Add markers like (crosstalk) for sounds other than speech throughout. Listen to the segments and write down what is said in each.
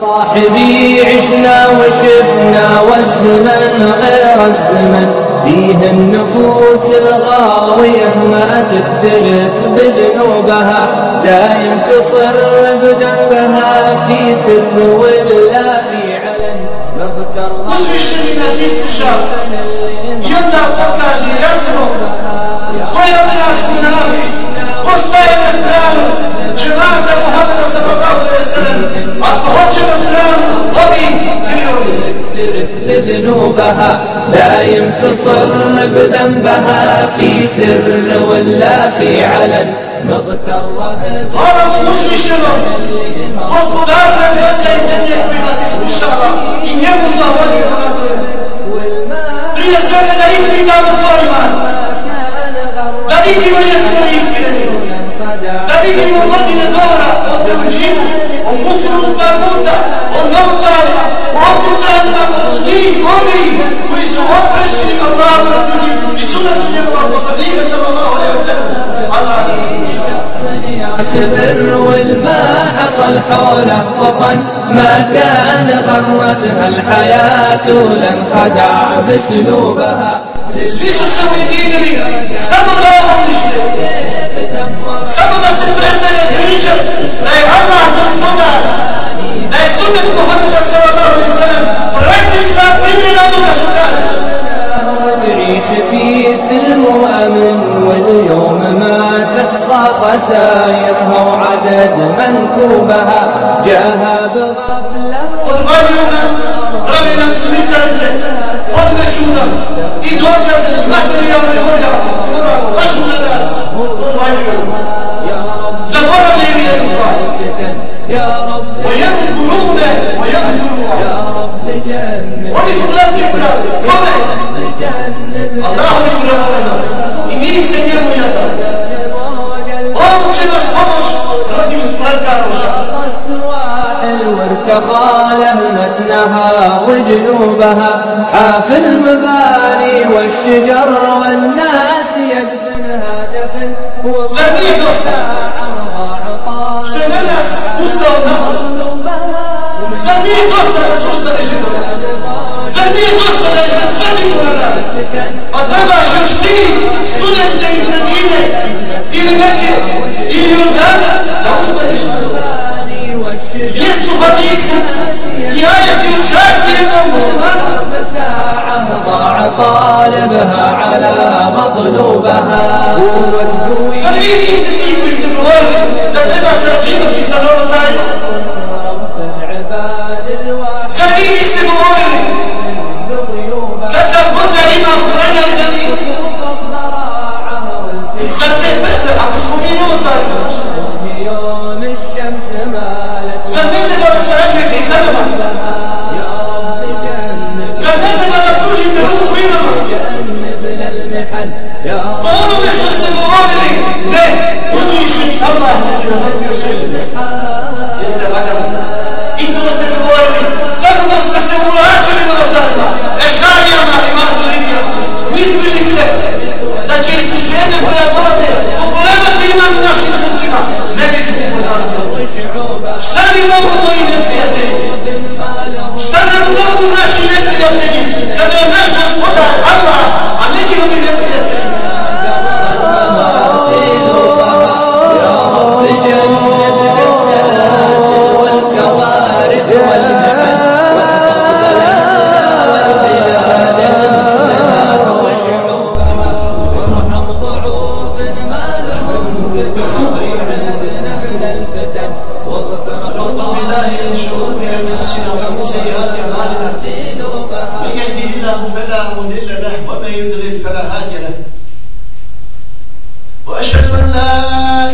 صاحبي عشنا وشفنا والزمن غير الزمن. فيه النفوس الغاوية ما تكترث بذنوبها. دايم تصر بذنبها في سر ولا في علن. مغتر Uzvišeni nas iskuša i onda pokaže jasno ko je od поставили страну, джинада Мухаммеда саллаху алейхи أطهرت الإسلام لذنوبها لا ينتصر بذنبها في سر ولا في علن Moramo uzvišeno, gospodar nebesa i zemlje koji nas iskušava i njemu zahvaljujemo na to. Prije svega da ispitamo svoj iman, da vidimo jesmo li. Da vidimo godine govora o teuđinu, o kufru taguta, o novotarima, o otucanima, o zlih oni koji su oprešili Allahu na knjizi i sunatu njegova poslanika sallallahu alaihi wa sallam. Allah nas iskušava. يعتبر والما حصل حوله وطن ما كان غرتها الحياة لانخدع بسلوبها Svi su se ujedinili samo da ovo unište. سقط السيد ريتشارد لا يعرض عن تسقطها لا سنة محمد صلى الله عليه وسلم ركز ما بين الأمر تعيش في سلم وأمن واليوم ما تحصى خسائرها وعدد منكوبها جاها بغفلة. والغاليون ربنا مسمي سلسل والمشهورة إدوار لازل المهدر اليوم الهدى خيرا زمر به يد الله ويمكرون ويمكر الله والإسلام يبرى كما الله يبرى Имей сенерную Он через помощь родился وارتقى لهمتنها وجنوبها حاف المباني والشجر والناس يدفع Zar nije dosta što je na nas ustao nahod? Zar nije dosta da su ustali židovi? Zar nije dosta da je se sve digo na nas? Pa trebaš još ti, studente iz Nadine, ili neke, ili Jordana, da ustaniš na to. Gdje su hadisi i ajeti u časti jednog muslimana? ساعة ضاع طالبها على مطلوبها وجدوا Zar vi niste ti koji ste govorili da treba sarađivati sa novotarima? Zar vi niste govorili kakav god da ima klanja za njih? Zar te fetve, ako smo mi novotarima? Zar ne treba da sarađujete i sa nama? Zar ne treba da pružite ruku imama? Po onome što ste govorili, ne, uzvišeni Allah ne se razabio sve. Jeste lagano. I to ste govorili, samo dok ste se uvlačili novotarima, ešarijama i maturidijama. Mislili ste da će iskušenja koja dolaze pokolemati iman u našim srcima. Ne biste poznali. Šta mi mogu moji neprijatelji? Šta nam mogu naši neprijatelji kada je naš gospodar وأشهد أن لا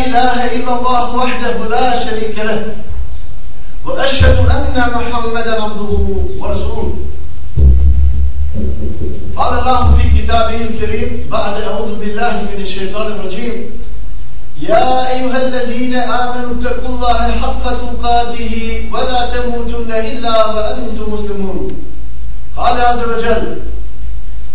إله إلا الله وحده لا شريك له. وأشهد أن محمدا عبده ورسوله. قال الله في كتابه الكريم بعد أعوذ بالله من الشيطان الرجيم. يا أيها الذين آمنوا اتقوا الله حق تقاته ولا تموتن إلا وأنتم مسلمون. قال عز وجل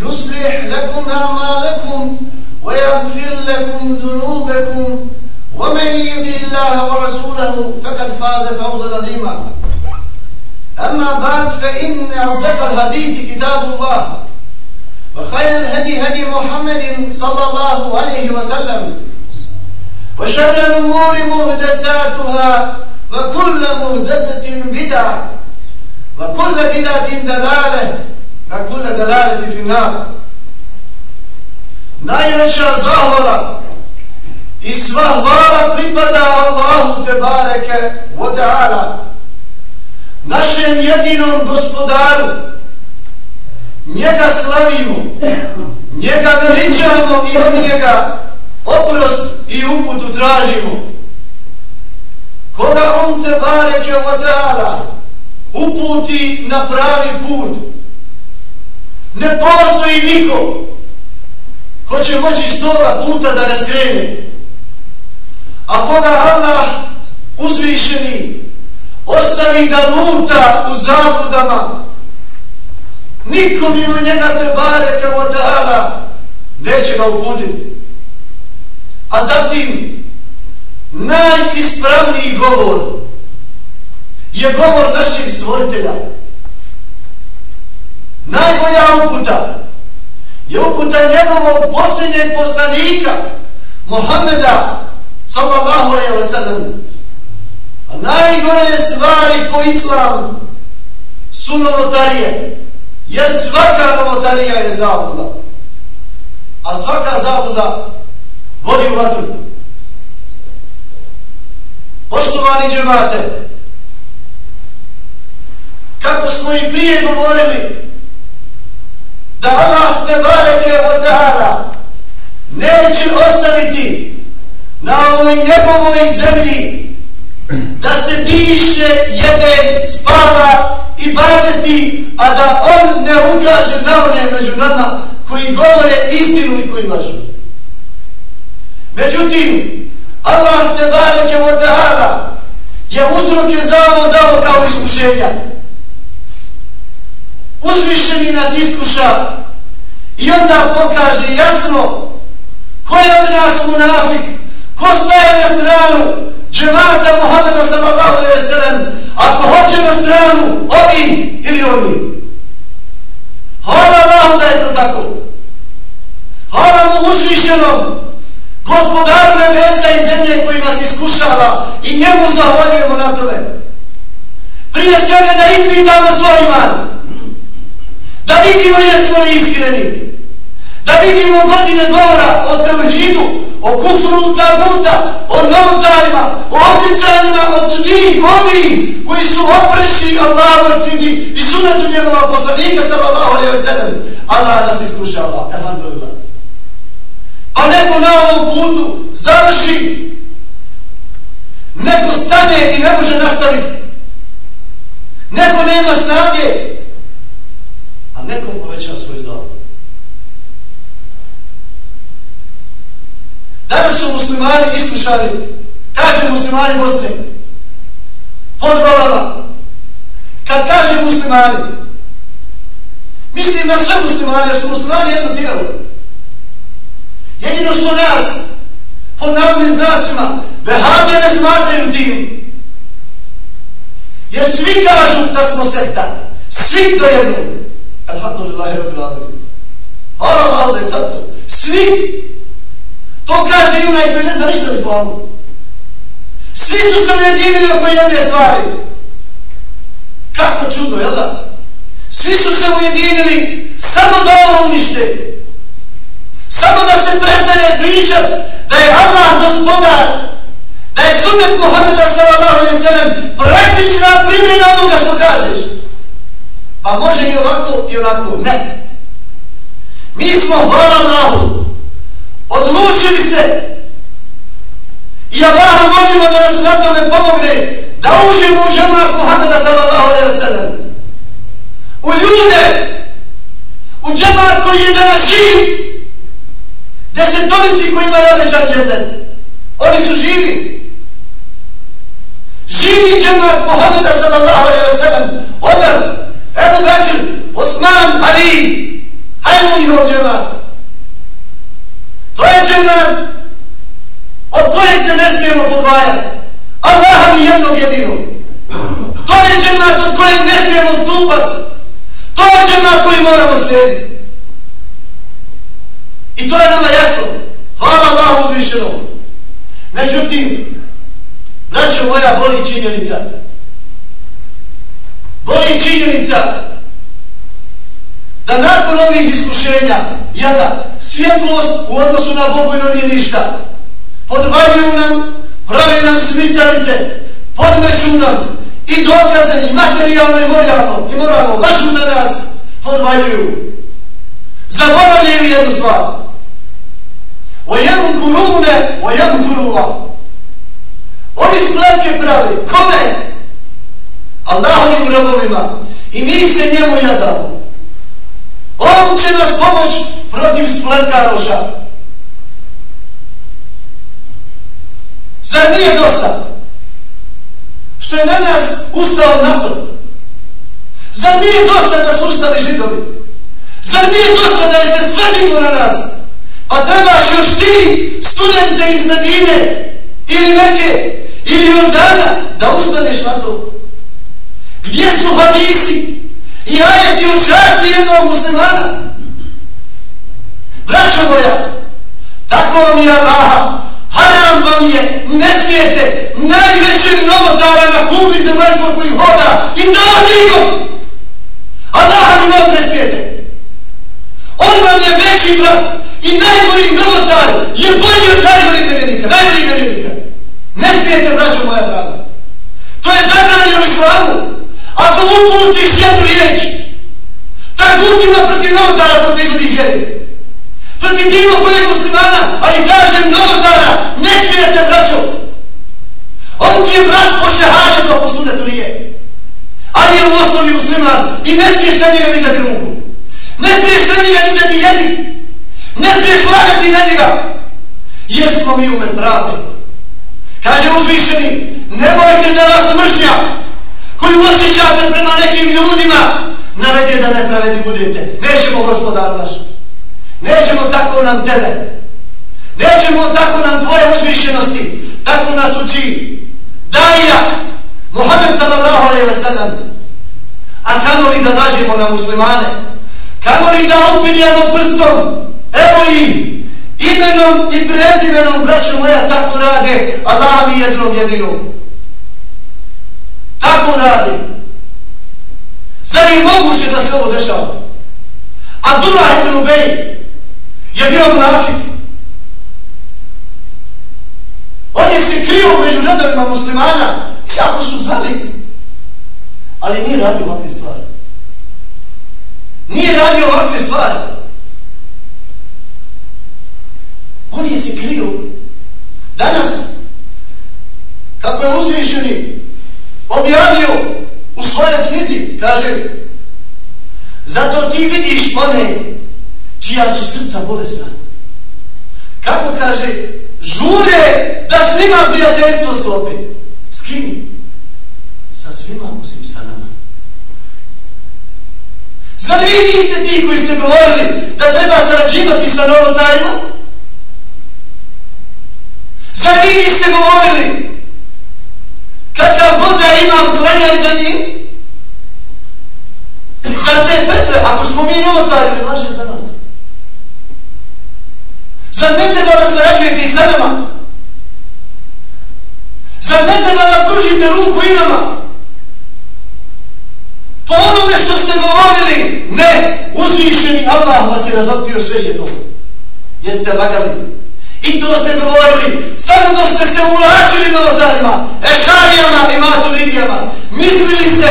يصلح لكم أعمالكم ويغفر لكم ذنوبكم. ومن يطع الله ورسوله فقد فاز فوزا عظيما. أما بعد فإن أصدق الحديث كتاب الله وخير الهدي هدي محمد صلى الله عليه وسلم. وشر الأمور محدثاتها وكل محدثه بدعة وكل بدعة دلاله na kule delaleti finar. Najveća zahvala i sva hvala pripada Allahu te bareke wa ta'ala, našem jedinom gospodaru. Njega slavimo, njega veličamo i od njega oprost i uputu tražimo. Koga on te bareke wa ta'ala uputi na pravi put, ne postoji niko. Ko će moći stoga puta da ga skrene. A koga Allah uzvišeni ostavi da luta u zabudama niko mimo njega te bare kao ta'ala neće ga uputiti. A zatim najispravniji govor je govor našeg stvoritelja najbolja uputa je uputa njegovog posljednjeg poslanika Mohameda sallallahu alaihi wa sallam. A najgore stvari po islam su novotarije jer svaka novotarija je zabluda. A svaka zabluda vodi u vatru. Poštovani džemate kako smo i prije govorili te bareke o ta'ala neće ostaviti na ovoj njegovoj zemlji da se diše, jede, spava i badeti, a da on ne ukaže na one među nama koji govore istinu i koji lažu. Međutim, Allah te bareke o ta'ala je uzroke za ovo dao kao iskušenja uzvišeni nas iskuša i onda pokaže jasno ko je od nas munafik, ko staje na stranu džemata Muhammeda sallallahu alaihi wa sallam, ako hoće na stranu ovi ili ovi. Hvala Allahu da je to tako. Hvala mu uzvišenom gospodaru nebesa i zemlje koji nas iskušava i njemu zahvaljujemo na tome. Prije svega da ispitamo svoj iman da vidimo jesmo li iskreni, da vidimo godine govora o tevhidu, o kufru taguta, o novotarima, o odricanjima od svih oni koji su oprešli Allahove knjizi i sunetu njegova poslanika sallallahu alaihi wa sallam. Allah nas iskušava, alhamdulillah. Pa neko na ovom putu završi, neko stane i ne može nastaviti. Neko nema snage, neko povećava svoju Danas su muslimani iskušali, kaže muslimani Bosne, pod golama. Kad kaže muslimani, mislim na sve muslimani, jer su muslimani jedno tijelo. Jedino što nas, pod narodnim znacima, vehavne ne smatraju tim. Jer svi kažu da smo sekta. Svi do jednog. Alhamdulillahi rabbil alamin. Hvala Allah da je tako. Svi. To kaže i onaj koji ne zna ništa o islamu. Svi su se ujedinili oko jedne stvari. Kako čudno, jel da? Svi su se ujedinili samo da ovo unište. Samo da se prestane pričat da je Allah gospodar, da je sunet Muhammeda sallallahu alaihi sallam praktična primjena onoga što kažeš. Pa može i ovako i onako. Ne. Mi smo, hvala Allahu, odlučili se I Allah molimo da nas na tome pomogne, da uđemo u džemat Muhammeda sallallahu alaihi wa sallam. U ljude, u džemat koji je danas živ, desetorici koji imaju obećan džennet. Oni su živi. Živi džemat Muhammeda sallallahu alaihi wa sallam. Omer, Ebu Bekir, Osman, Ali, hajmo njihov džemat. To je džennet. od kojeg se ne smijemo podvajati. Allaha mi jednog jedinog. To je džennet od kojeg ne smijemo odstupati. To je džennet koji moramo slijediti. I to je nama jasno. Hvala Allahu uzvišenom. Međutim, braćo moja, boli činjenica. Boli činjenica da nakon ovih iskušenja, jada, svjetlost u odnosu na Bogu i no nije ništa podvaljuju nam, prave nam smicalice, podmeću nam i dokaze i materijalno i moralno, i moralno, lažu na nas, podvaljuju. Zaboravljaju jednu stvar. O jednom kurune, o kurula. Oni spletke pravi. Kome? Allahovim robovima. I mi se njemu jadamo. On će nas pomoć protiv spletka roša. Zar nije dosta? Što je na nas ustao NATO? Zar nije dosta da su ustali židovi? Zar nije dosta da je se sve na nas? Pa trebaš još ti studente iz Medine ili neke ili Jordana da ustaneš na to. Gdje su hadisi i ajeti u časti jednog muslimana? Braćo moja, tako vam je Allaha, haram vam je, ne smijete, najvećeg novotara na kubi zemaljskog koji hoda i zava knjigom. Allaha ni vam ne smijete. On vam je veći brat i najgori novotar je bolji od najgori nevjernika, najgori nevjernika. Ne smijete, braćo moja draga. To je zabranjeno islamu. Ako uputiš jednu riječ, tak utima protiv novotara to ti izvodi želje protiv bilo kojeg muslimana, ali kažem novotara, ne smijete braćo. On ti je brat po šehadetu, a po sunetu nije. Ali je u osnovi musliman i ne smiješ na njega dizati ruku. Ne smiješ na njega dizati jezik. Ne smiješ lagati na njega. Jer smo mi umen pravde. Kaže uzvišeni, nemojte da vas mržnja koju osjećate prema nekim ljudima navede da nepravedni budete. Nećemo gospodar vaš. Nećemo tako nam tebe. Nećemo tako nam tvoje uzvišenosti. Tako nas uči. Daja. Muhammed sallallahu alaihi wa sallam. A kamo li da dažemo na muslimane? Kamo li da upiljamo prstom? Evo i imenom i prezimenom braću moja tako rade. Allah mi jednom jedinom. Tako radi. Zar je moguće da se ovo dešava? Abdullah ibn Ubej je bio munafik. On je se krio među redovima muslimana, iako su znali, ali nije radio ovakve stvari. Nije radio ovakve stvari. On je se krio. Danas, kako je uzvišeni, objavio u svojoj knjizi, kaže, zato ti vidiš one čija su srca bolesna. Kako kaže, žure da s njima prijateljstvo slope. S kim? Sa svima osim sa nama. Zar vi niste ti koji ste govorili da treba sarađivati sa novotarima? Zar vi niste govorili kakav god da imam klenjaj za njim? Zar te fetve, ako smo mi novotari, ne važe za nas? Zar ne treba da sarađujete i sa nama? Zar ne treba da pružite ruku i nama? Po onome što ste govorili, ne, uzvišeni Allah vas je razotkrio sve jedno. Jeste lagali. I to ste govorili, samo dok ste se ulačili novotarima, ešarijama i maturidijama. Mislili ste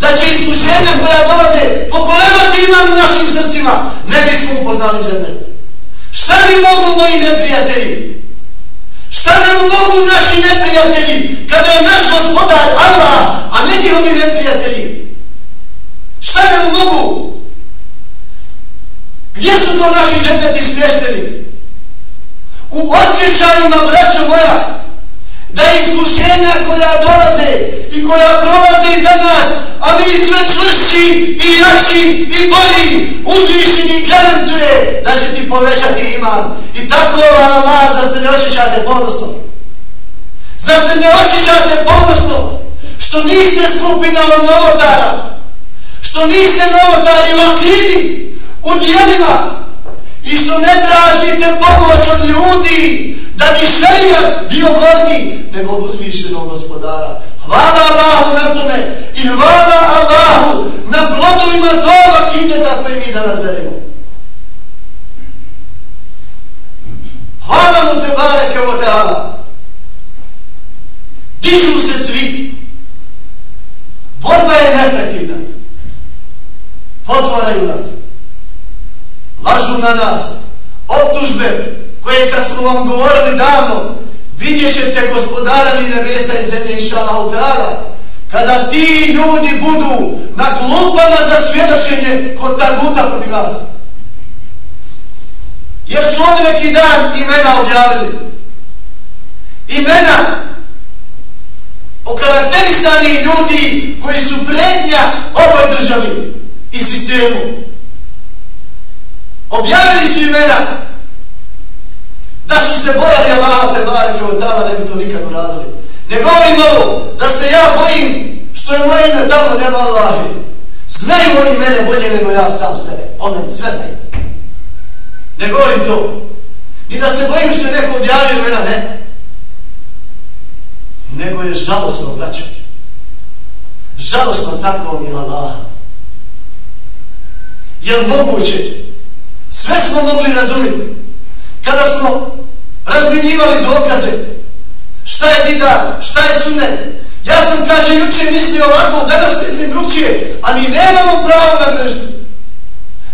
da će iskušenja koja dolaze pokolevati imam u našim srcima, ne bismo upoznali žene. Šta mi mogu moji neprijatelji? Šta nam mogu naši neprijatelji kada je naš gospodar Allah, a ne njihovi neprijatelji? Šta nam mogu? Gdje su to naši džepeti smješteni? U osjećajima, braćo moja, da iskušenja koja dolaze i koja prolaze iza nas, a mi sve čvršći i jači i bolji, uzvišeni garantuje da će ti povećati iman. I tako vam Allah, zar se ne osjećate ponosno? Zar se ne osjećate ponosno što niste skupina od novotara? Što niste novotari u akidi, u dijelima i što ne tražite pomoć od ljudi da bi šerijat bio gornji nego od uzvišenog gospodara. Hvala Allahu na tome i hvala Allahu na plodovima toga kindeta koje mi danas beremo. Hvala mu te bareke o teala. Dižu se svi. Borba je neprekidna. Otvaraju nas. Lažu na nas. Optužbe koje kad smo vam govorili davno, vidjet ćete gospodara mi nebesa i zemlje i utara, kada ti ljudi budu na klupama za svjedočenje kod taguta protiv vas. Jer su oni neki dan imena objavili. Imena okarakterisani ljudi koji su prednja ovoj državi i sistemu. Objavili su imena da su se bojali Allaha te bareke od tala ne bi to nikad uradili. Ne govorim ovo da se ja bojim što je moje ime tamo nema Allahi. Znaju oni mene bolje nego ja sam sebe. On sve znaju. Ne govorim to. Ni da se bojim što je neko objavio imena, ne. Nego je žalostno, braćo. Žalostno tako mi Allah. Jer moguće, sve smo mogli razumjeti kada smo razminjivali dokaze, šta je bida, šta je sunet. Ja sam, kaže, juče mislio ovako, danas mislim drugčije, a mi nemamo pravo na grežnju.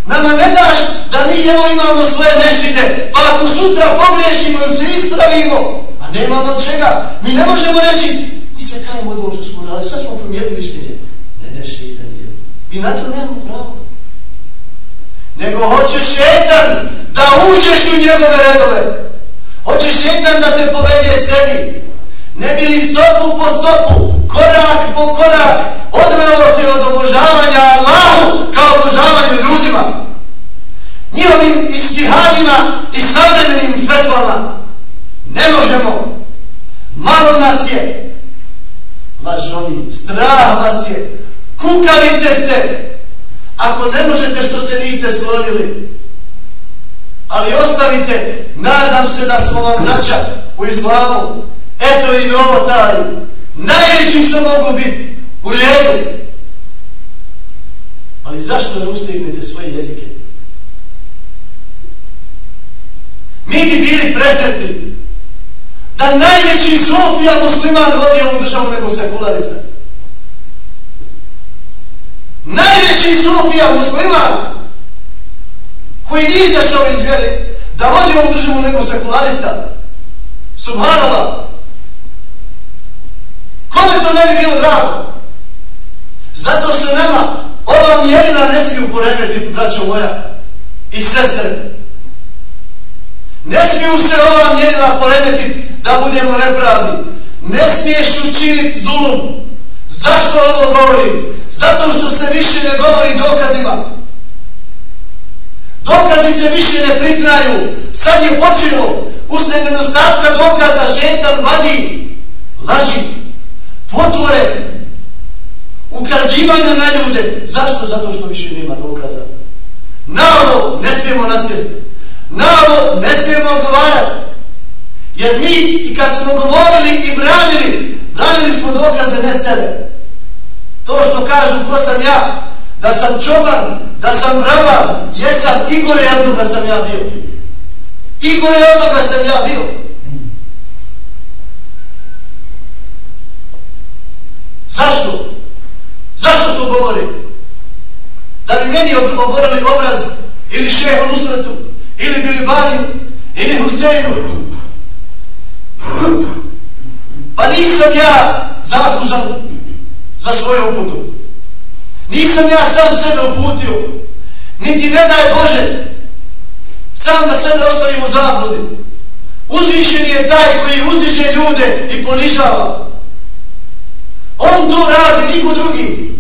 Nama ne daš da mi evo imamo svoje mešite, pa ako sutra pogrešimo ili se ispravimo, a nemamo čega, mi ne možemo reći, mi se kajemo od ovo što smo radili, sad smo promijenili mišljenje. Ne, ne, šeitan je. Mi na to nemamo pravo. Nego hoće šetan da uđeš u njegove redove. Hoće šetan da te povede sebi. Ne bi li stopu po stopu, korak po korak, odveo te od obožavanja Allahu kao obožavanju ljudima. Njihovim istihadima i savremenim fetvama ne možemo. Malo nas je. Lažovi, strah vas je. Kukavice ste. Ako ne možete što se niste sklonili, ali ostavite, nadam se da smo vam braća u islamu, eto i taj. najveći što mogu biti u redu. Ali zašto ne ustavite svoje jezike? Mi bi bili presretni da najveći sofija musliman vodi ovu državu nego sekularista. Najveći sofija musliman koji nije izašao iz vjere, da vodi ovu državu nego sekularista. Subhanallah. Kome to ne bi bilo drago? Zato se nama ova mjerina ne smiju poremetiti, braćo moja i sestre. Ne smiju se ova mjerina poremetiti da budemo nepravdi. Ne smiješ učiniti zulum. Zašto ovo govorim? Zato što se više ne govori dokazima. Dokazi se više ne priznaju. Sad je počelo. Usred nedostatka dokaza šetan vadi. Laži. Potvore. Ukazivanja na ljude. Zašto? Zato što više nema dokaza. Na ovo ne smijemo nasjesti. Na ovo ne smijemo odgovarati. Jer mi i kad smo govorili i branili, branili smo dokaze ne sebe. To što kažu ko sam ja, da sam čoban, da sam bravar, jesam i gore od toga sam ja bio. I gore od toga sam ja bio. Zašto? Zašto to govori? Da bi meni oborali obraz ili šehu Nusretu, ili Bilibaniju, ili Huseinu. Pa nisam ja zaslužan za svoju uputu. Nisam ja sam sebe uputio. Niti ne daj Bože sam da sebe ostavim u zabludi. Uzvišen je taj koji uzdiže ljude i ponižava. On to radi, niko drugi.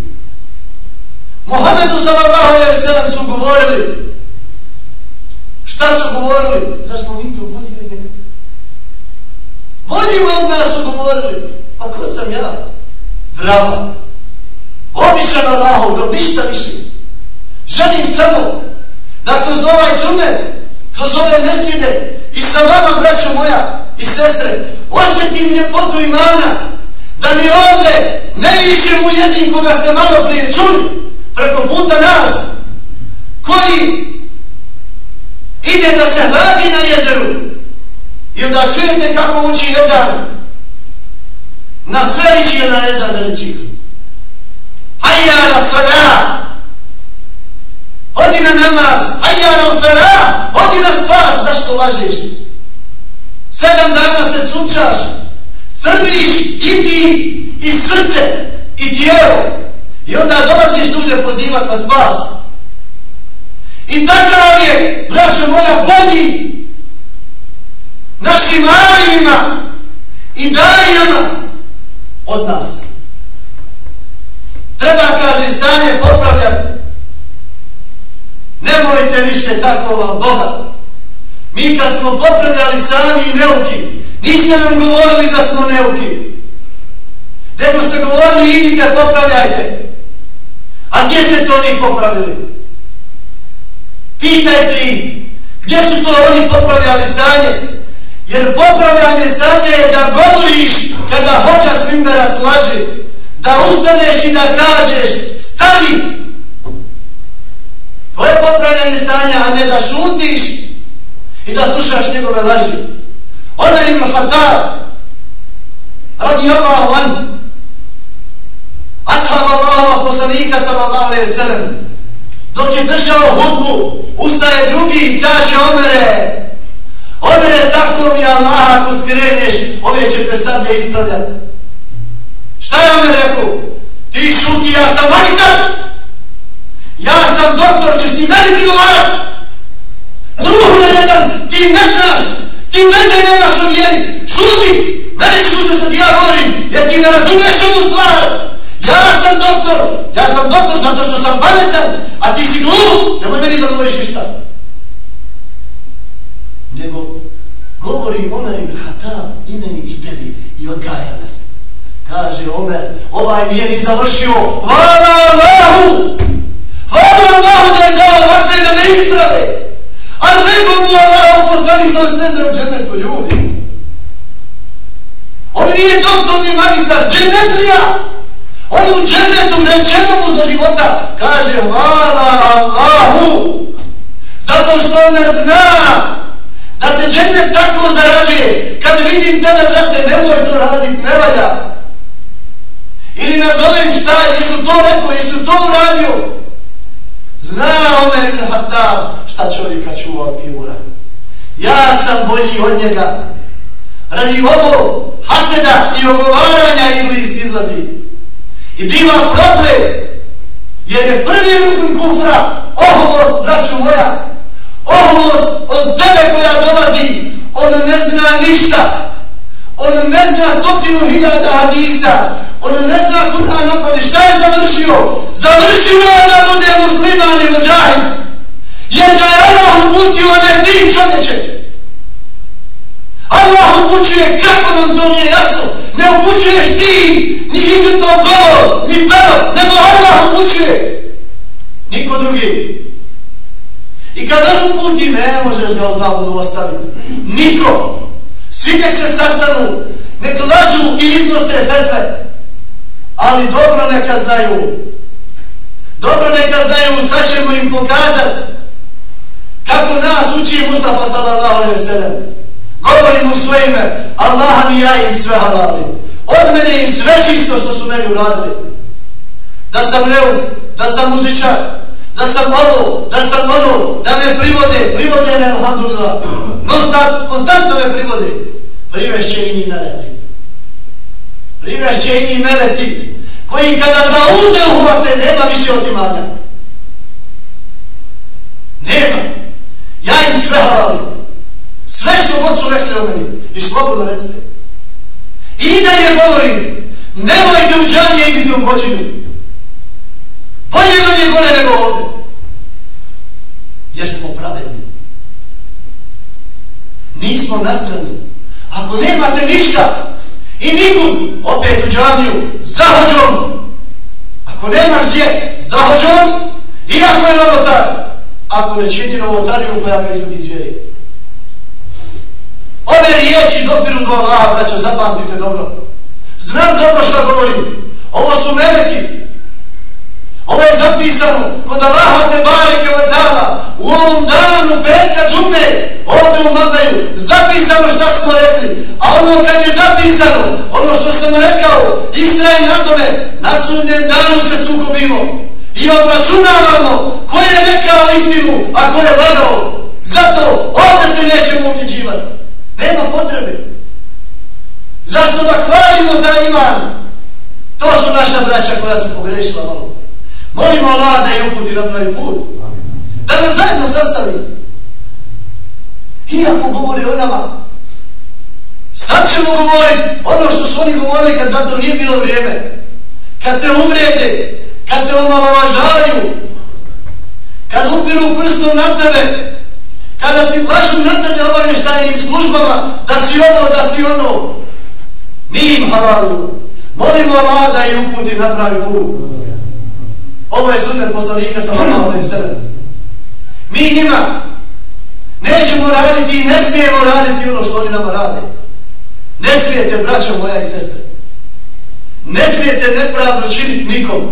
Mohamedu sallallahu alaihi sallam su govorili. Šta su govorili? Zašto mi to bolji od njega? Bolji od nas su govorili. Pa ko sam ja? Brava. Običan Allahom, da ništa više. Želim samo da kroz ovaj sumet, kroz ove mesine i sa vama, braćo moja i sestre, osjetim ljepotu imana, da mi ovde ne višem u jezin koga ste malo prije čuli, preko puta nas, koji ide da se hladi na jezeru i onda čujete kako uči jezan, na sve liči na jezan da liči. Hajja na sada, Odi na namaz, hajja na ufera, odi na spas, zašto lažeš? Sedam dana se sunčaš, crniš i ti, i srce, i tijelo, I onda dolaziš ljude pozivat na spas. I takav je, braćo moja, bolji našim alimima i darijama od nas. Treba, kaže, stanje popravljati. Ne molite više tako vam Boga. Mi kad smo popravljali sami neuki, niste nam govorili da smo neuki. Nego ste govorili, idite, popravljajte. A gdje ste to vi popravili? Pitajte ih, gdje su to oni popravljali stanje? Jer popravljanje stanja je da govoriš kada hoća svim da raslaži. Da ustaneš i da kažeš, stani! To je popravljanje stanja, a ne da šutiš i da slušaš njegove laži. Ona ibn hata, radi Allahu anhu, ashab Allahova poslanika sallallahu alaihi sallam dok je držao hudbu ustaje drugi i kaže Omere Omere tako mi Allah ako skreneš ove će te sad ne ispravljati šta je Omer rekao? Ti šuti ja sam majstar ja sam doktor ćeš ti meni prigovarat! Ruh je jedan ti ne znaš ti veze nemaš o vjeri. Šuti meni se slušao sad ja govorim jer ti ne razumeš ovu stvar. Ja sam doktor, ja sam doktor zato što sam pametan, a ti si glup, nemoj meni da govoriš ništa. Nego govori Omer ibn Hatab imeni i tebi i odgaja nas. Kaže Omer, ovaj nije ni završio, hvala Allahu! Hvala Allahu da je dao ovakve da ne isprave! A nego mu Allahu postali sa osnedar u džernetu ljudi. On nije doktor ni magistar, džernetlija! On u džennetu rečeno mu za života kaže hvala Allahu zato što on ne zna da se džennet tako zarađuje kad vidim tebe brate nemoj to radit ne valja. Ili nazovem šta jesu to rekao jesu to uradio zna Omer ibn Hattab šta čovjeka čuva od kibura. Ja sam bolji od njega. Radi ovo haseda i ogovaranja iblis izlazi. I biva problem, jer je prvi rukom kufra oholost, braću moja, oholost od tebe koja dolazi, on ne zna ništa, on ne zna stotinu hiljada hadisa, on ne zna Kur'an napadi, šta je završio? Završio je da bude musliman i muđahid, jer ga je Allah uputio ne ti čovječe. Allah upućuje kako nam to nije jasno, ne upućuješ ti, ni izuto govor, ni pero, nego Allah upućuje. Niko drugi. I kada on uputi, ne možeš ga u zabudu ostaviti. Niko. Svi nek se sastanu, nek lažu i iznose fetve. Ali dobro neka znaju. Dobro neka znaju, sad ćemo im pokazati kako nas uči Mustafa sallallahu alaihi wa sallam. Govorim u svoje ime, Allaha mi ja im sve halalim. Od mene im sve čisto što su meni uradili. Da sam neuk, da sam muzičar, da sam ovo, da sam ono, da me privode, privode me, alhamdulillah. No, konstantno me privode. privešće i njih meleci. Privešće i njih meleci, koji kada zauzde uhvate, nema više otimanja. Nema. Ja im sve hvalim. Sve što god su rekli o meni. I slobodno recite. I da je govorim, nemojte u džanje i biti u bođinu. Bolje nam je gore nego ovde. Jer smo pravedni. Nismo nastrani. Ako nemate ništa i nikud, opet u džaniju, zahođom. Ako nemaš gdje, zahođom, iako je novotar. Ako ne čini novotariju koja ga izvodi zvijeri. Ove riječi dopiru do Allaha, braćo, zapamtite dobro. Znam dobro što govorim. Ovo su meleki. Ovo je zapisano kod Allaha te bareke od dana. U ovom danu petka džume, ovdje u Mandaju, zapisano šta smo rekli. A ono kad je zapisano, ono što sam rekao, istrajem na tome, na sudnjem danu se sukobimo. I obračunavamo ko je rekao istinu, a ko je lagao. Zato ovdje se nećemo ubjeđivati. Nema potrebe. Zašto da hvalimo taj iman? To su naša braća koja su pogrešila malo. Molimo Allah da je uputi na pravi put. Da nas zajedno sastavi. Iako govori o nama, sad ćemo govoriti ono što su oni govorili kad zato nije bilo vrijeme. Kad te uvrijede, kad te omalovažavaju, kad upiru prstom na tebe, kada ti plašu na tebe obavještajnim službama, da si ono, da si ono, mi im halalu. Molimo Allah da je uputi na pravi put. Ovo je sunnet poslanika sa Allahom i sebe. Mi njima nećemo raditi i ne smijemo raditi ono što oni nama rade. Ne smijete, braćo moja i sestre. Ne smijete nepravdu činiti nikom.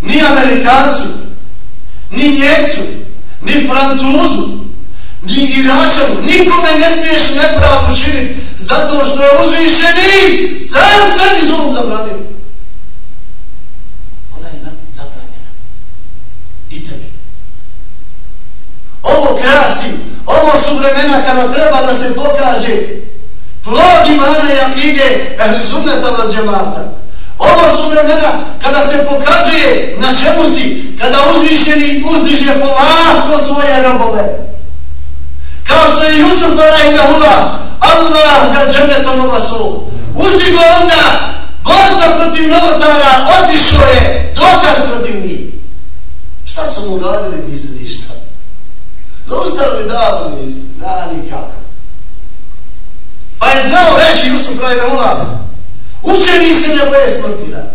Ni Amerikancu, ni Njemcu, ni Francuzu, ni Iračanu. Nikome ne smiješ nepravdu činiti zato što je uzvišeni sam sebi zlom zabranio. Ona je zabranjena. I tebi. Ovo krasi, ovo su vremena kada treba da se pokaže plod imana i akide ehli sunneta van džemata. Ovo su vremena kada se pokazuje na čemu si, kada uzvišeni uzdiže polako svoje robove. Kao što je Jusuf Aleyhullah Allah ga džernetom obasu. Uzdigo onda borca protiv novotara, otišao je dokaz protiv njih. Šta su mu radili, nisi ništa. Zaustavili davno nisi, da nikako. Pa je znao reći Jusuf Rajnula, učeni se ne boje smrti da.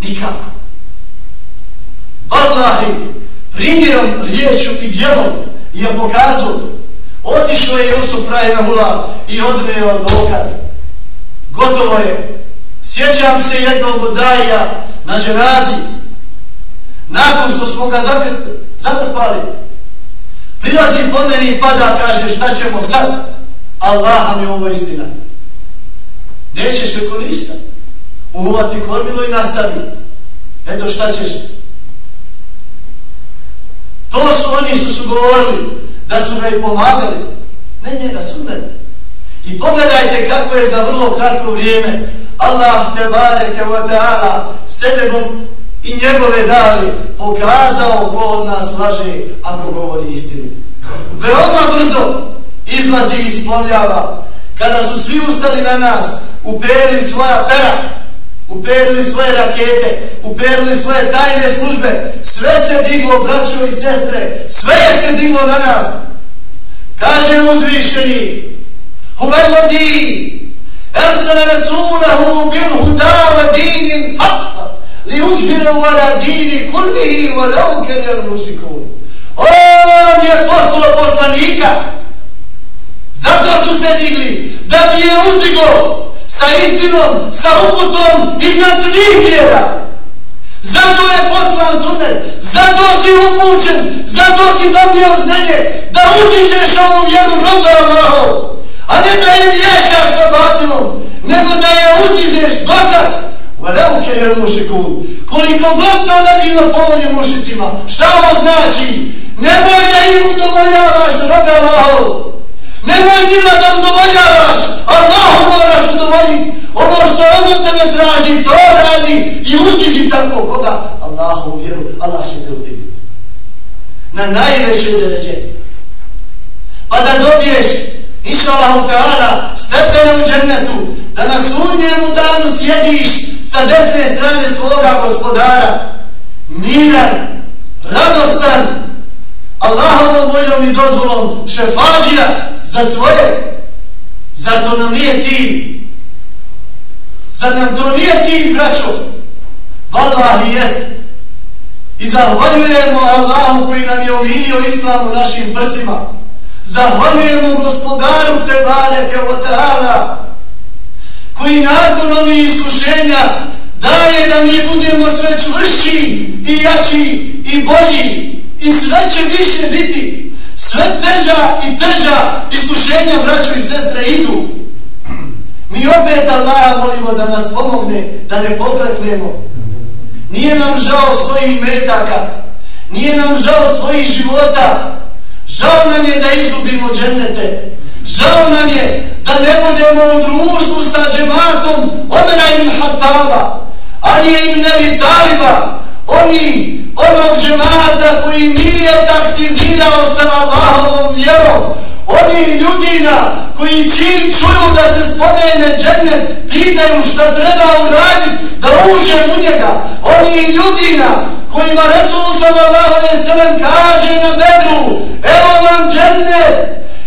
Nikako. Wallahi, primjerom, riječom i djelom je pokazao Otišao je Jusuf Rahimahullah i odneo dokaz. Gotovo je. Sjećam se jednog odaja na ženazi. Nakon što smo ga zatrpali, prilazi po meni i pada, kaže šta ćemo sad? Allah mi ovo istina. Nećeš reko ništa. Uvati kormilo i nastavi. Eto šta ćeš? To su oni što su govorili da su ga i pomagali. Ne njega sunet. I pogledajte kako je za vrlo kratko vrijeme Allah te bareke wa ta'ala sebebom i njegove dali pokazao ko od nas laže ako govori istinu. Veoma brzo izlazi i isplovljava kada su svi ustali na nas uperili svoja pera uperili svoje rakete, uperili svoje tajne službe, sve se diglo, braćo i sestre, sve se diglo na nas. Kaže uzvišeni, Huvelodi, Ersele Rasulahu bil hudava dinin li uzhiru vala dini kullihi vala ukerjer mušikun. On je poslao poslanika, zato su se digli, da bi je uzdigo, sa istinom, sa uputom iznad svih vjera. Zato je poslan sunet, zato si upućen, zato si dobio znanje da uzdižeš ovu vjeru roba Allahov. A ne da je vješaš sa batinom, nego da je uzdižeš dokad. Valeu kerel mušikun. Koliko god to ne bilo povolje mušicima, šta ovo znači? Nemoj da im udovoljavaš, robe Allaho. Nemoj njima da udovoljavaš, Allaho moraš udovoljiti. Ono što on od tebe traži, to radi i utiži tako koga. Allaho vjeru, Allah će te uvjeti. Na najveće deređe. Pa da dobiješ, niša Allaho Teala, stepene u džennetu, da na sudnjemu danu sjediš, sa desne strane svoga gospodara, miran, radostan, Allahovom voljom i dozvolom šefađija za svoje. Zar to nam nije ti. Zar nam to nije ti, braćo? Valah i jest. I zahvaljujemo Allahu koji nam je omilio islam u našim prsima. Zahvaljujemo gospodaru Tebareke Oteala koji nakon ovih iskušenja daje da mi budemo sve čvršći i jači i bolji i sve će više biti. Sve teža i teža iskušenja braćo i sestre idu. Mi opet Allah volimo da nas pomogne da ne pokleknemo nije nam žao svojih metaka nije nam žao svojih života. Žao nam je da izgubimo džennete. Žao nam je da ne budemo u društvu sa džematom Omena ibn Hataba, Alije ibn Abi Taliba, oni, onog džemata koji nije taktizirao sa Allahovom vjerom, oni ljudina koji čim čuju da se spomene džennet, pitaju šta treba uradit da uđe u njega, oni ljudina kojima Resul sallallahu alaihi sallam kaže na bedru, evo vam džennet,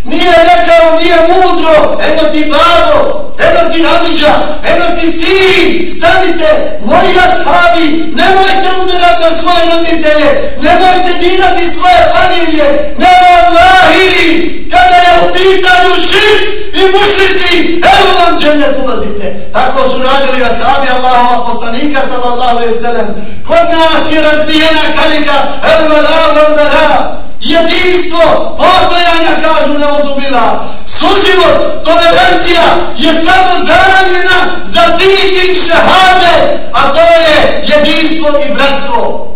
Nije rekao, nije mudro, eno ti babo, eno ti namiđa, eno ti si, stanite, moji ashabi, nemojte udarati na svoje roditelje, nemojte dirati svoje familije, nema Allahi, kada je u pitanju šir i mušici, evo vam dženet ulazite. Tako su radili ashabi Allahova poslanika, sallallahu alaihi sallam, kod nas je razbijena karika, evo me lavo, evo me jedinstvo, postojanja, kažu neozubila. Suživot, tolerancija je samo zaranjena za titin šehade, a to je jedinstvo i bratstvo.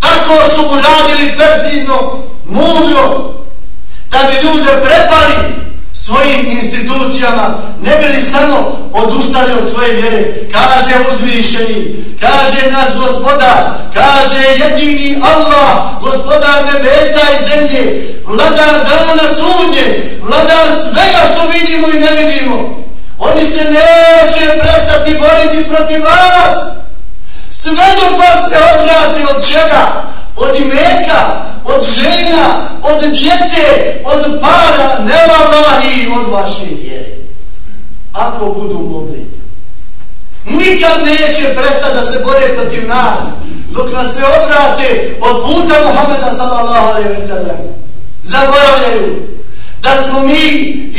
Tako su uradili perfidno, mudro, da bi ljude prepali svojim institucijama, ne bili samo odustali od svoje vjere. Kaže uzvišeni, kaže nas gospodar, kaže jedini Allah, gospodar nebesa i zemlje, vladar dana sudnje, vladar svega što vidimo i ne vidimo. Oni se neće prestati boriti protiv vas, sve dok vas ne odrati od čega? od imeka, od žena, od djece, od para, ne vallahi, od vaše vjere. Ako budu mogli, nikad neće prestati da se bore protiv nas, dok nas se obrate od puta Muhammeda sallallahu alaihi wa sallam. Zaboravljaju da smo mi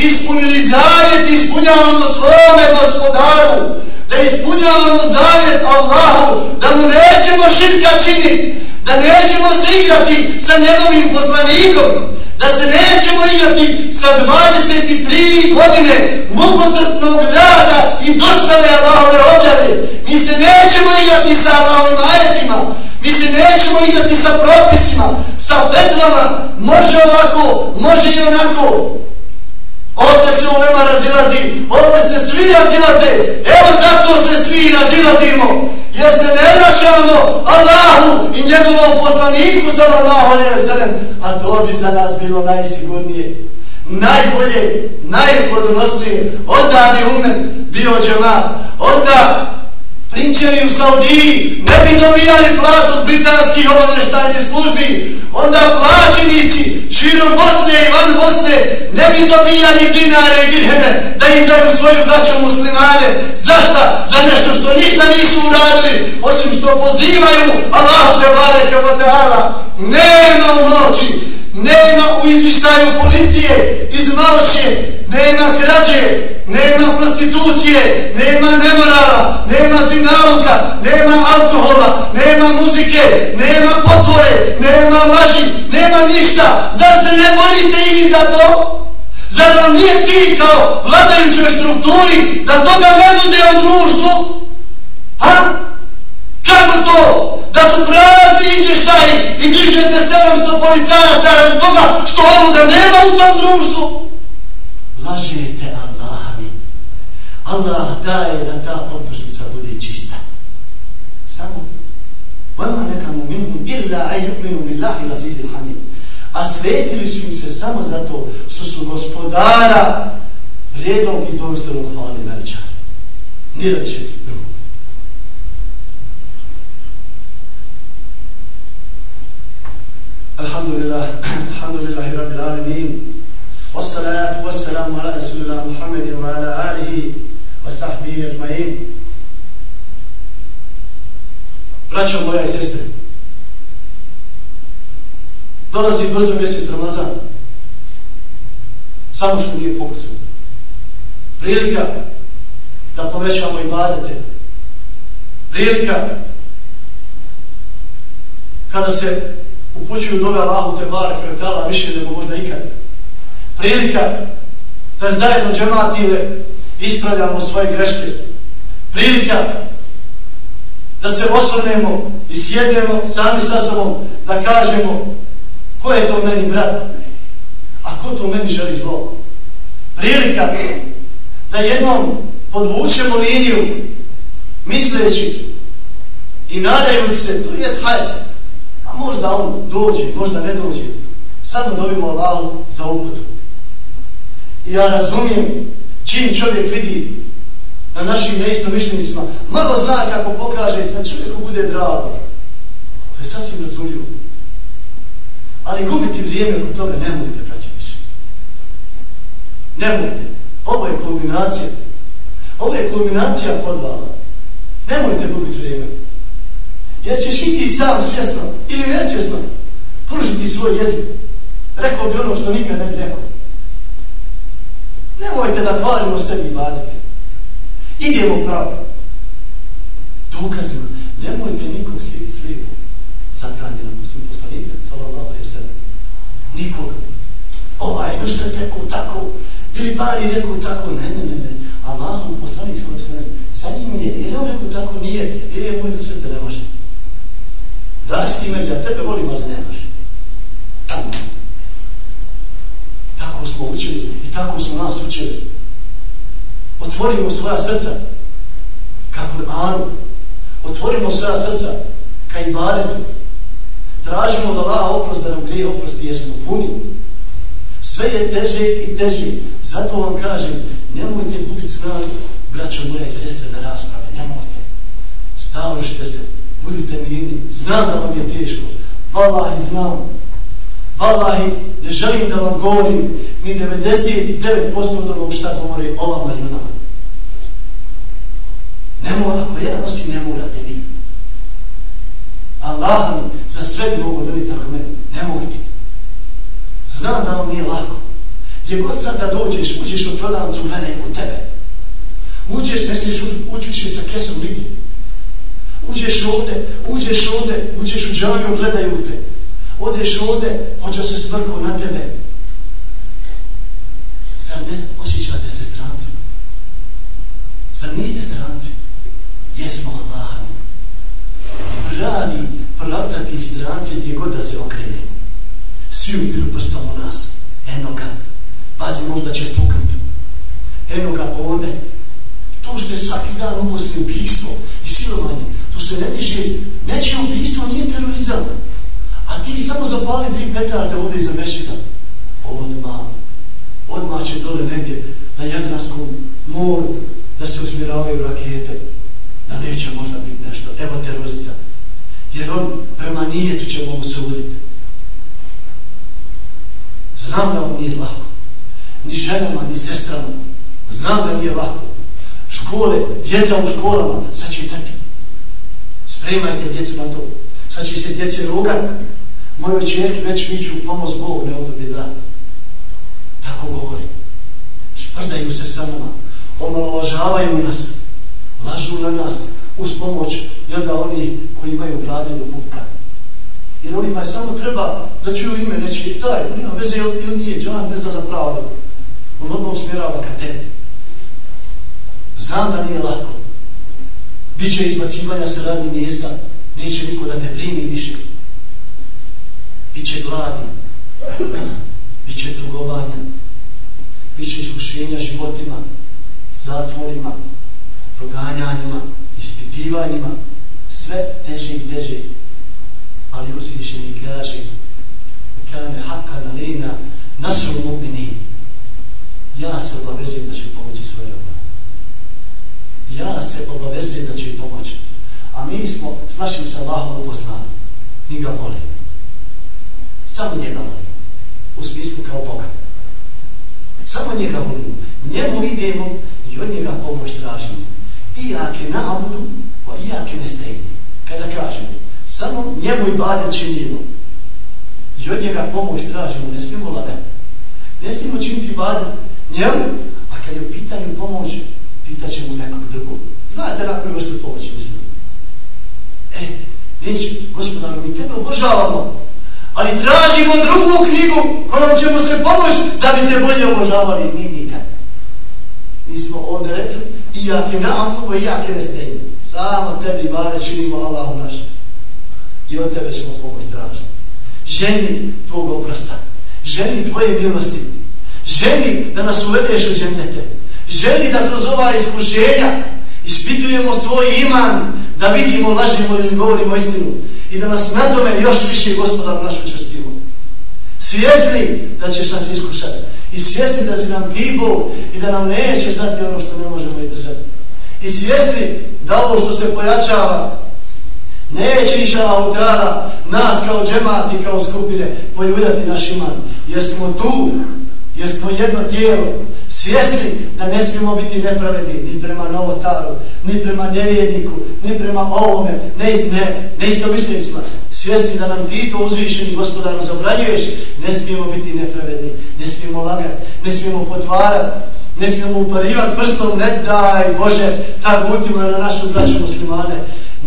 ispunili zavjet, ispunjavamo svome gospodaru, da ispunjavamo zavjet Allahu, da mu nećemo šitka činiti, da nećemo se igrati sa njegovim poslanikom, da se nećemo igrati sa 23 godine mukotrpnog rada i dostave Allahove objave. Mi se nećemo igrati sa Allahovim ajetima, mi se nećemo igrati sa propisima, sa fetvama, može ovako, može i onako. Ovdje se u nema razilazi, ovdje se svi razilaze, evo zato se svi razilazimo jer se ne vraćamo Allahu i njegovom poslaniku sallallahu alaihi wa sallam, a to bi za nas bilo najsigurnije, najbolje, najpodnosnije, Onda bi umet bio džemat, onda linčevi u Saudiji ne bi dobijali plat od britanskih obaneštanje službi, onda plaćenici širom Bosne i van Bosne ne bi dobijali dinare i dirheme da izdaju svoju braću muslimane. Zašta? Za nešto što ništa nisu uradili, osim što pozivaju Allah te bareke vateala. Nema u noći, nema u izvištaju policije iz noće, nema krađe, Nema prostitucije, nema nemorala, nema zinaluka, nema alkohola, nema muzike, nema potvore, nema laži, nema ništa. Zdaj ste ne molite i za to? Zar vam nije ti kao vladajućoj strukturi da toga ne bude u društvu? Ha? Kako to? Da su prazni izvještaji i grižete 700 policajaca radi toga što ovoga nema u tom društvu? Lažete, a Allah daje da ta optužnica bude čista. Samo. Vama neka mu minum illa ajukminu billahi razili hanim. A svetili su im se samo zato što su gospodara vrijednog i dostojnog hvali veličani. Nije da će drugo. Alhamdulillah, (clears throat) alhamdulillahi rabbil alemin. Wassalatu wassalamu ala rasulina Muhammedin wa ala alihi Pa وصحبه sahbihi. Braćo moja i sestre, dolazi brzo mjesec Ramazan, samo što nije pokucu. Prilika da povećamo i badete. Prilika kada se upućuju dove Allahu te bare kretala više nego možda ikad. Prilika da zajedno džematile ispravljamo svoje greške. Prilika da se osvrnemo i sjednemo sami sa sobom da kažemo ko je to meni brat, a ko to meni želi zlo. Prilika da jednom podvučemo liniju misleći i nadajući se, to jest hajde, a možda on dođe, možda ne dođe, samo dobimo Allahu za uputu. I ja razumijem čim čovjek vidi na našim neistom mišljenicima, malo zna kako pokaže da čovjeku bude drago. To je sasvim razumljivo. Ali gubiti vrijeme kod toga nemojte, braće, više. Nemojte. Ovo je kulminacija. Ovo je kulminacija podvala. Nemojte gubiti vrijeme. Jer ćeš i ti sam svjesno ili nesvjesno pružiti svoj jezik. Rekao bi ono što nikad ne bi rekao. Nemojte da kvarimo sebi i badite. Idemo pravo. Dokazima. Nemojte nikog slijediti slijepo. Zabranje nam posljedno poslanike, sallallahu alaihi sallam. Nikog. Ovaj, nešto je rekao tako. Bili bari rekao tako. Ne, ne, ne, ne. Allahom poslanik, sallallahu alaihi sallam. Sa njim je. Ili on rekao tako nije. Ili je moj sve te ne može. Rasti me, ja tebe volim, ali nema može. Tamo. Tako smo učili i tako su nas učili. Otvorimo svoja srca ka Kur'anu, otvorimo svoja srca ka ibadetu, tražimo da Allah oprost da nam grije oprosti jer smo puni. Sve je teže i teže, zato vam kažem, nemojte gubiti snag, braćo moja i sestre, na rasprave, nemojte. Staložite se, budite mirni, znam da vam je teško, Wallahi znam, Valahi, ne želim da vam govorim ni 99% od onog šta govore o vama i onama. Ne mora, ako ja nosim, ne morate vi. Allah mi za sve bi mogu doniti argument. Ne morate. Znam da vam nije lako. Gdje god sad da dođeš, uđeš u prodavnicu, gledaj u tebe. Uđeš, ne smiješ ući više sa kesom ligi. Uđeš ovde, uđeš ovde, uđeš u džaviju, gledaj u te. Odeš ovde, hoće se smrko na tebe. Zar ne osjećate se stranci? Zar niste stranci? jesmo Allahami. Pravi pravcati stranci gdje god da se okrene. Svi ubiru prstom u nas. Eno ga. Pazi, možda će puknut. Eno ga ovde. To što je svaki dan umosni ubijstvo i silovanje, to se ne diže, neće ubijstvo, nije terorizam. Ti samo zapali dvije petarde ovdje iza mešita. Odmah. Odmah će dole negdje na Jadranskom moru da se usmjeravaju rakete da neće možda biti nešto, evo terorista. Jer on prema nijetu će mogu se uditi. Znam da vam nije lako. Ni ženama, ni sestrama. Znam da nije lako. Škole, djeca u školama, sad će trpi. Spremajte djecu na to. Sad će se djeci rogat. Mojoj čerki već viću pomoz Bogu, ne ovdje da. Tako govori. Šprdaju se sa nama. Omalovažavaju nas lažu na nas uz pomoć jel da oni koji imaju brade do pupka. Jer onima je samo treba da čuju ime nečijeg taj, nema veze ili, ili nije, džan ne zna za pravo. On odmah usmjerava ka tebi. Znam da nije lako. Biće izbacivanja sa radnih mjesta, neće niko da te primi više. Biće gladi, biće tugovanja, Biće iskušenja životima, zatvorima, proganjanjima, ispitivanjima, sve teže i teže. Ali uzvišeni kaže, kane haka na lina, nasru mu'mini, ja se obavezujem da ću pomoći svoje roba. Ja se obavezujem da ću pomoći. A mi smo s našim sa Allahom upoznali. Mi ga volimo. Samo njega molimo. U smislu kao Boga. Samo njega molimo. Njemu idemo i od njega pomoć tražimo. Iake na abudu, pa iake ne stegni. Kada kažemo, samo njemu i badet činimo. I od njega pomoć tražimo. Ne smijemo lagati. Ne smijemo činiti badet njemu. A kad je u pitanju pomoć, pitaćemo nekog drugog. Znate na koju vrstu pomoći mislim? E, neću, gospodaru, mi tebe obožavamo, ali tražimo drugu knjigu kojom ćemo se pomoći da bi te bolje obožavali mi nikad. Mi smo ovdje rekli, iake na amu, iake ne. Samo tebi vade činimo Allahu naš. I od tebe ćemo pomoć tražiti. Ženi tvog oprosta. Ženi tvoje milosti. Ženi da nas uvedeš u džendete. Ženi da kroz ova iskušenja ispitujemo svoj iman, da vidimo, lažimo ili govorimo istinu i da nas na tome još više gospodar našu učestimo. Svjesni da ćeš nas iskušati i svjesni da si nam ti Bog i da nam nećeš dati ono što ne možemo izdržati. I svjesni da ovo što se pojačava neće išala utrada nas kao džemati, kao skupine poljuljati naš iman. Jer smo tu, jer smo jedno tijelo, svjesni da ne smijemo biti nepravedni ni prema novotaru, ni prema nevjedniku, ni prema ovome, ne, ne, ne isto. Svjesni da nam ti to uzvišeni gospodaru zabranjuješ, ne smijemo biti nepravedni, ne smijemo lagati, ne smijemo potvarati, ne smijemo uparivati prstom, ne daj Bože, tako utimo na našu braću muslimane.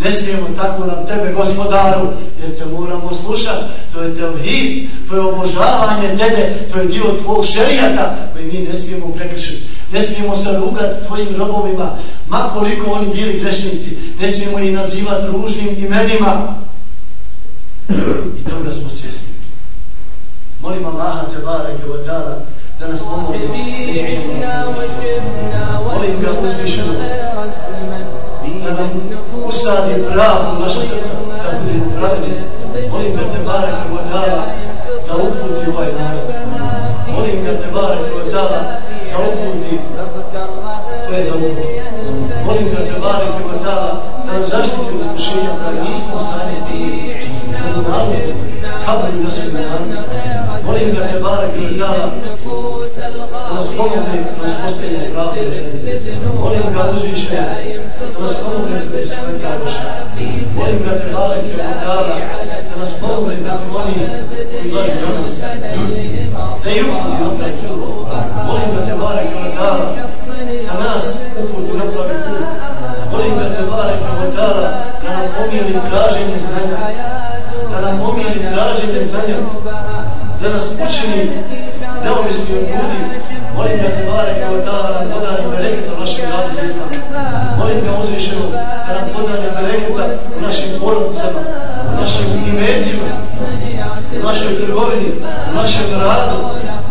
Ne smijemo tako nam tebe, gospodaru, jer te moramo slušati. To je tevhid, to je obožavanje tebe, to je dio tvog šerijata koji mi ne smijemo prekršiti. Ne smijemo se rugati tvojim robovima, makoliko oni bili grešnici. Ne smijemo ih nazivati ružnim imenima. I toga smo svjesni. Molim Allaha te bareke wa ta'ala da nas pomogu. Molim ga uzvišeno usadi pravdu naša srca, da budemo pravedni. Molim ga te bareke wa ta'ala da uputi ovaj narod. Molim ga te bareke wa ta'ala da uputi to je za uput. Molim ga te bareke wa ta'ala da nas zaštiti od kušenja koja nismo u stanju da nam nalu kabali na svoj dan. Molim ga te bareke wa ta'ala da nas pomogne da nas postavimo pravdu na zemlji. Molim ga uzviše da nas pomogne da ti svoje kadoša. Molim ga te barek wa ta'ala da nas pomogne da ti oni koji lažu na nas. Da i uputi napravi put. Molim ga te barek wa ta'ala da nas uputi na pravi put. Molim ga te barek wa ta'ala da nam omijeli traženje znanja. Da nam omijeli traženje znanja. Da nas učini neovisni od ljudi. Molim ga te barek wa ta'ala da nam podari bereketa u našem gradu za islam. Molim uzvišeno da nam podane bereketa u našim porodicama, u našim imecima, u našoj trgovini, u našem radu,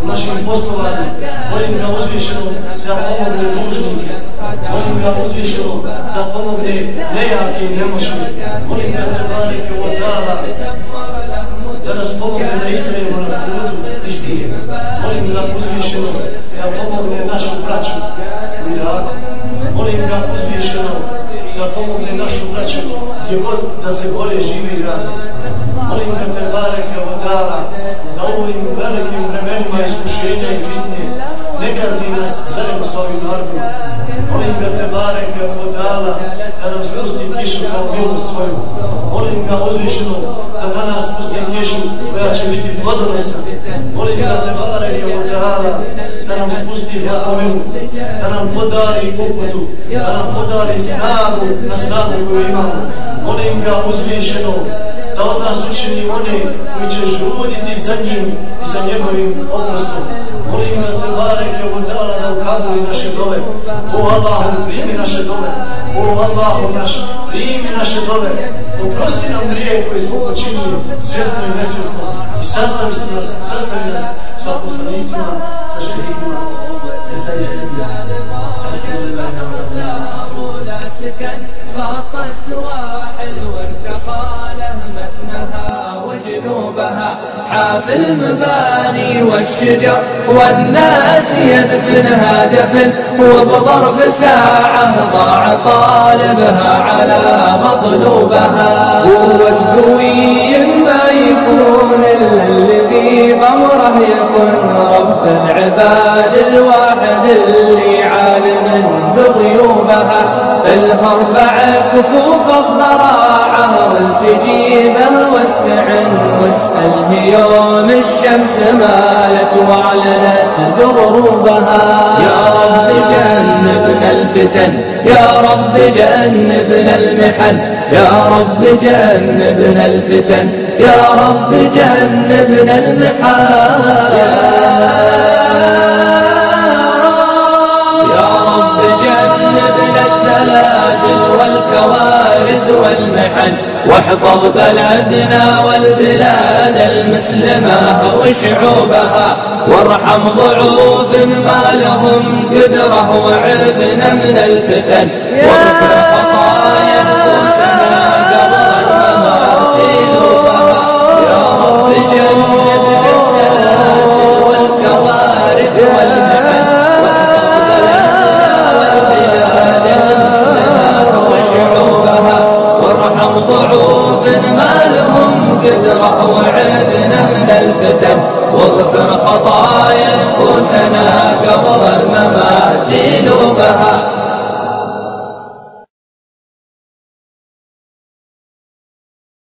u našim poslovanju. Molim ga uzvišeno da pomogne dužnike. Molim ga uzvišeno da pomogne nejake i nemoćne. Molim ga te bareke wa ta'ala da nas pomogne da istanemo na putu istine. Molim ga uzvišeno da pomogne našu braću u Iraku. Molim ga uzvišeno da pomogne našu braću gdje god da se gore žive i rade. Molim ga te bareke od dala da u ovim velikim vremenima iskušenja i fitne ne kazni nas zajedno sa ovim narodom. Molim ga te bareke od da nam spusti kišu kao milu svoju. Molim ga uzvišeno da na nas pusti kišu koja će biti plodonosna. Molim ga te bareke od dala da nam spusti hladovinu, da nam podari uputu, da nam podari snagu na snagu koju imamo. Molim ga uzvišeno da od nas učini one koji će žuditi za njim i za njegovim oprostom. Molim ga te bareke od dala da ukabuli naše dove. O Allahu, primi naše dove. O Allahu naš, primi naše dove. Oprosti nam grije koje smo počinili svjesno i nesvjesno i sastavi nas, sastavi nas sa poslanicima, sa šehidima. غطى السواحل وارتخى حاف المباني والشجر والناس يدفنها دفن وبظرف ساعة ضاع طالبها على مطلوبها. قوة قوي ما يكون إلا الذي بأمره يكون رب العباد الواحد اللي عالم بغيوبها الهرفع كفوف الضراعة والتجيبه واستعن واسأله يوم الشمس مالت واعلنت بغروبها يا رب جنبنا الفتن يا رب جنبنا المحن يا رب جنبنا الفتن يا رب جنبنا المحن. السلاسل والكوارث والمحن. واحفظ بلدنا والبلاد المسلمة وشعوبها وارحم ضعوف ما لهم قدرة وعذنا من الفتن. ضعوف ما لهم قدرة وعذنا من الفتن. واغفر خطايا نفوسنا قبل الممات نوبها